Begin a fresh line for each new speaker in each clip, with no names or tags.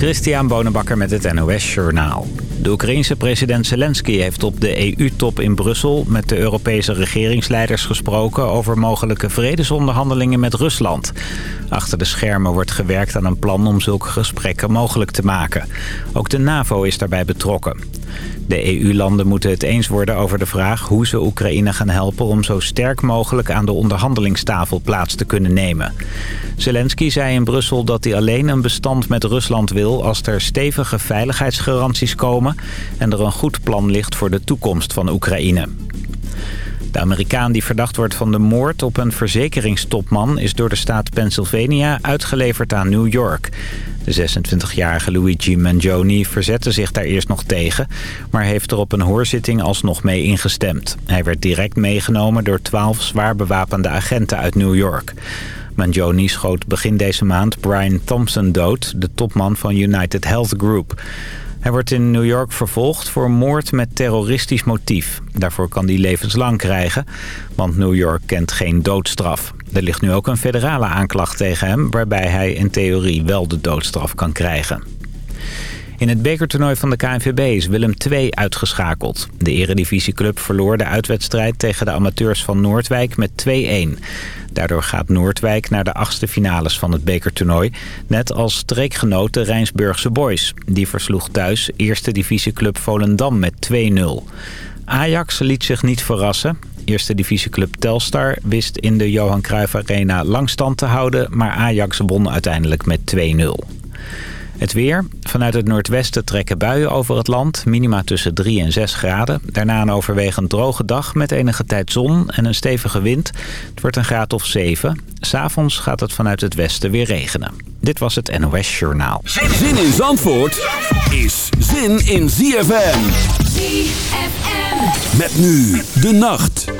Christian Bonenbakker met het NOS Journaal. De Oekraïense president Zelensky heeft op de EU-top in Brussel... met de Europese regeringsleiders gesproken... over mogelijke vredesonderhandelingen met Rusland. Achter de schermen wordt gewerkt aan een plan om zulke gesprekken mogelijk te maken. Ook de NAVO is daarbij betrokken. De EU-landen moeten het eens worden over de vraag hoe ze Oekraïne gaan helpen... om zo sterk mogelijk aan de onderhandelingstafel plaats te kunnen nemen. Zelensky zei in Brussel dat hij alleen een bestand met Rusland wil... als er stevige veiligheidsgaranties komen... en er een goed plan ligt voor de toekomst van Oekraïne. De Amerikaan die verdacht wordt van de moord op een verzekeringstopman... is door de staat Pennsylvania uitgeleverd aan New York. De 26-jarige Luigi Mangione verzette zich daar eerst nog tegen... maar heeft er op een hoorzitting alsnog mee ingestemd. Hij werd direct meegenomen door 12 zwaar bewapende agenten uit New York. Mangione schoot begin deze maand Brian Thompson dood, de topman van United Health Group. Hij wordt in New York vervolgd voor moord met terroristisch motief. Daarvoor kan hij levenslang krijgen, want New York kent geen doodstraf. Er ligt nu ook een federale aanklacht tegen hem... waarbij hij in theorie wel de doodstraf kan krijgen. In het bekertoernooi van de KNVB is Willem II uitgeschakeld. De eredivisieclub verloor de uitwedstrijd tegen de amateurs van Noordwijk met 2-1. Daardoor gaat Noordwijk naar de achtste finales van het bekertoernooi. Net als streekgenoten Rijnsburgse Boys. Die versloeg thuis eerste divisieclub Volendam met 2-0. Ajax liet zich niet verrassen. Eerste divisieclub Telstar wist in de Johan Cruijff Arena langstand te houden... maar Ajax won uiteindelijk met 2-0. Het weer. Vanuit het noordwesten trekken buien over het land. Minima tussen 3 en 6 graden. Daarna een overwegend droge dag met enige tijd zon en een stevige wind. Het wordt een graad of 7. S'avonds gaat het vanuit het westen weer regenen. Dit was het NOS Journaal.
Zin in Zandvoort is zin in ZFM.
ZFM.
Met nu de nacht.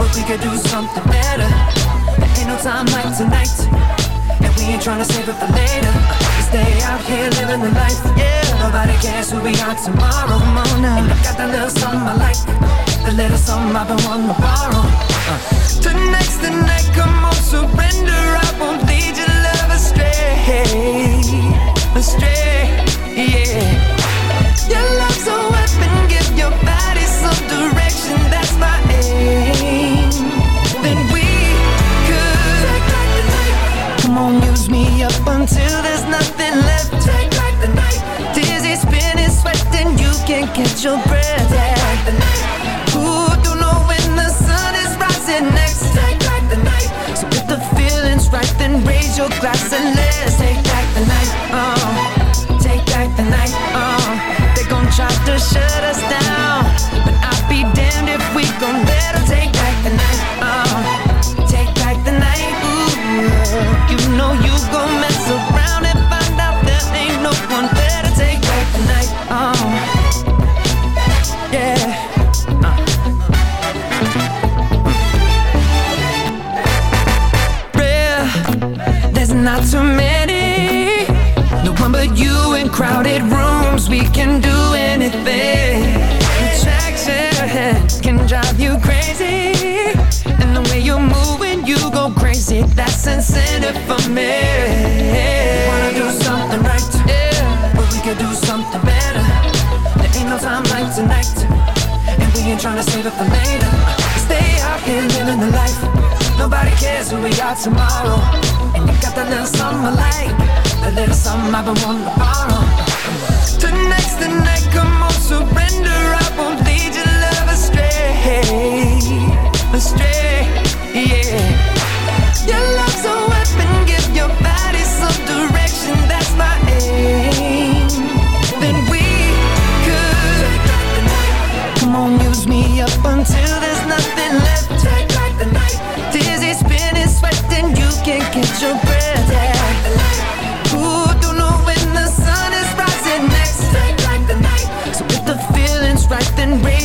but we could do something better. There ain't no time like tonight, and we ain't tryna save it for later. We stay out here living the life, yeah. Nobody cares who we are tomorrow. Come on now, and I got that little something I like, the little something I've been wanting to borrow. Uh. Tonight's the night, come on, surrender. I won't lead your love astray, astray, yeah. Your love's a weapon, give your body some direction. That's my aim. Until there's nothing left. Take back the night. Dizzy, spinning, sweating, you can't catch your breath. Take back the night. Ooh, don't know when the sun is rising next. Take back the night. So if the feeling's right, then raise your glass and let's take back the night. Oh, take back the night. Uh, oh, they gon' try to shut us down, rooms. We can do anything. Attraction can drive you crazy. And the way you're moving, you go crazy. That's incentive for me. Wanna do something right? Yeah. But we could do something better. There ain't no time like tonight. And we ain't tryna save it for later. Stay out here living the life. Nobody cares who we are tomorrow. And you got that little something I like. That little something I've been wanting to borrow. Tonight's the come on, surrender. I won't lead your love astray. Astray, yeah.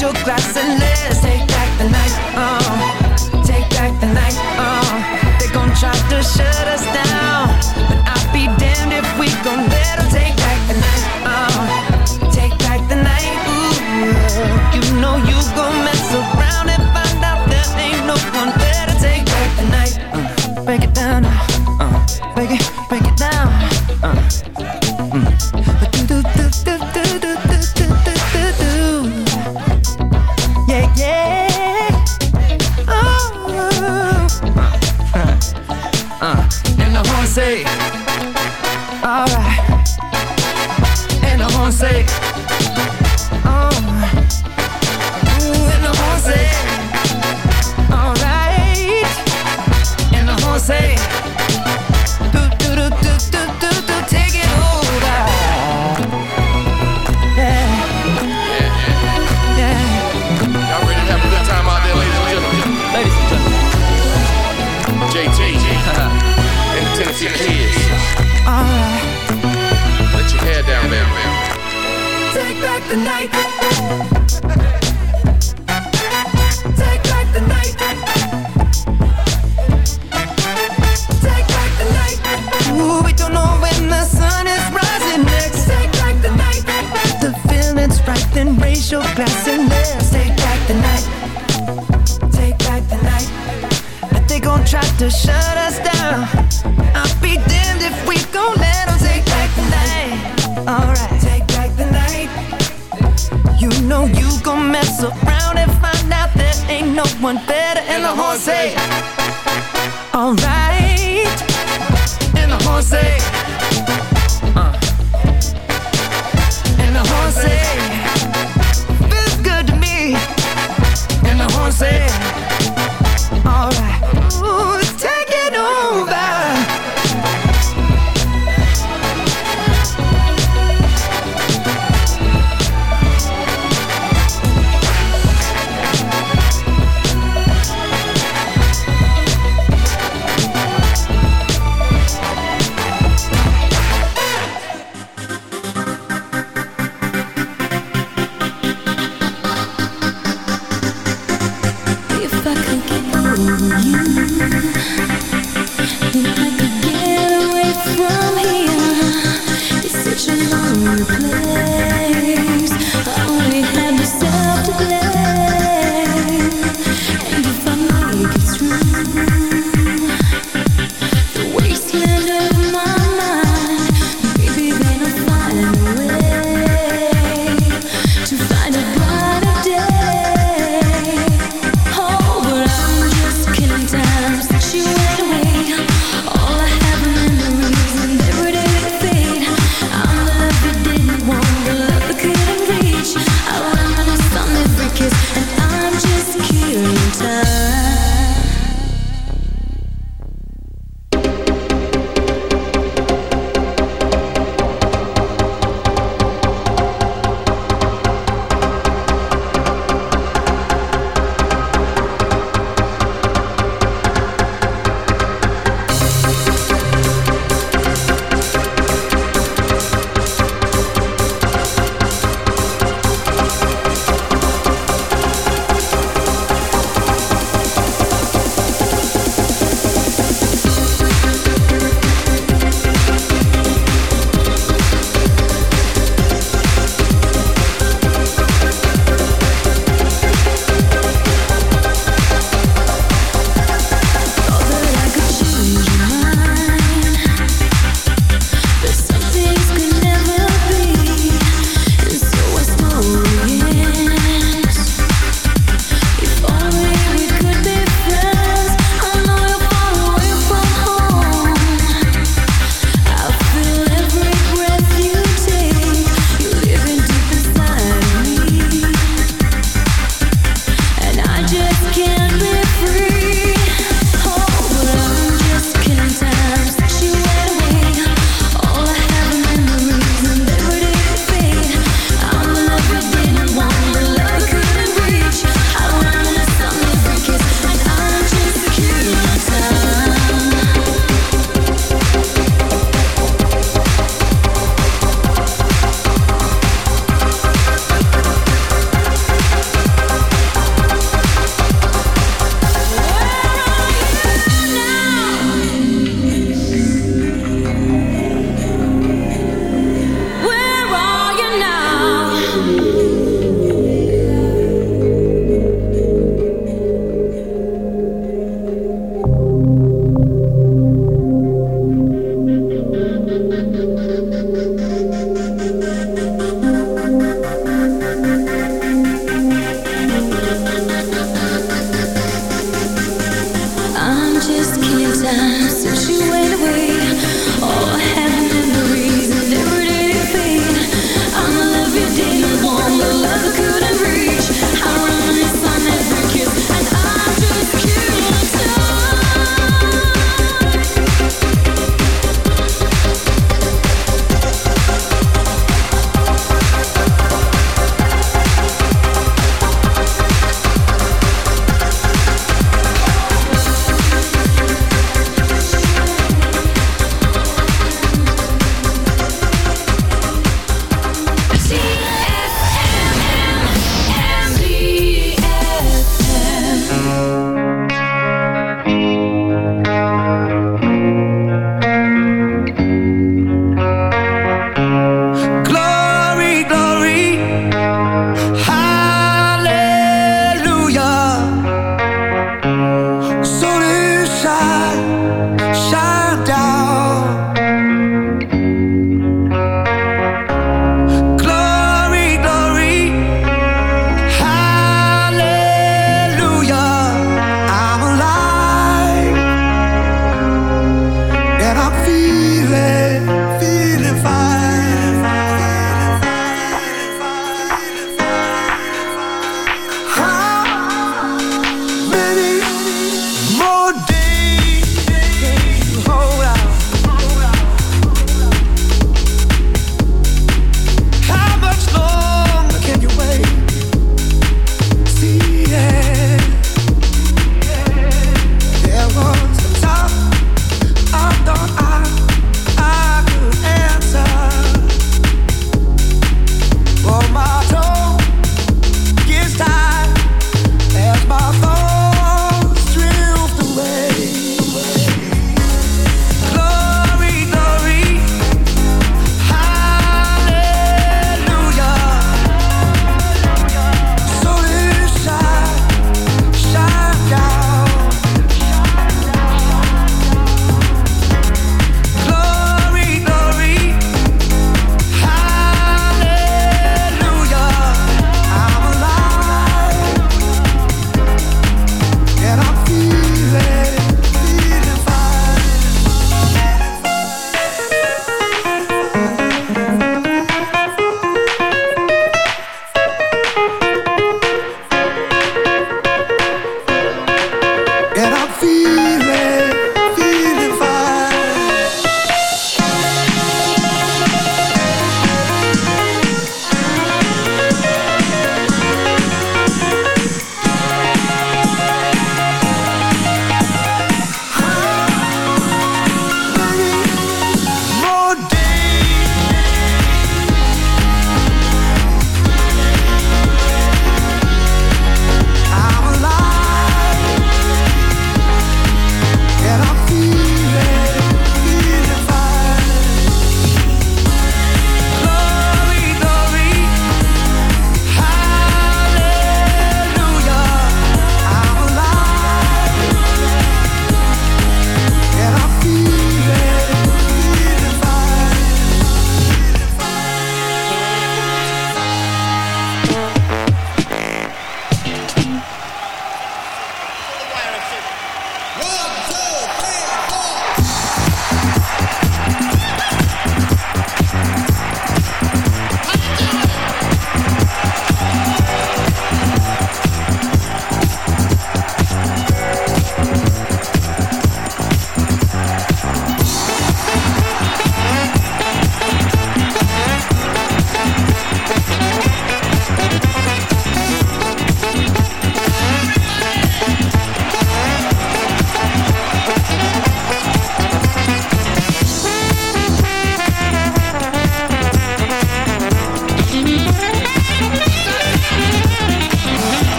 Your glass and let's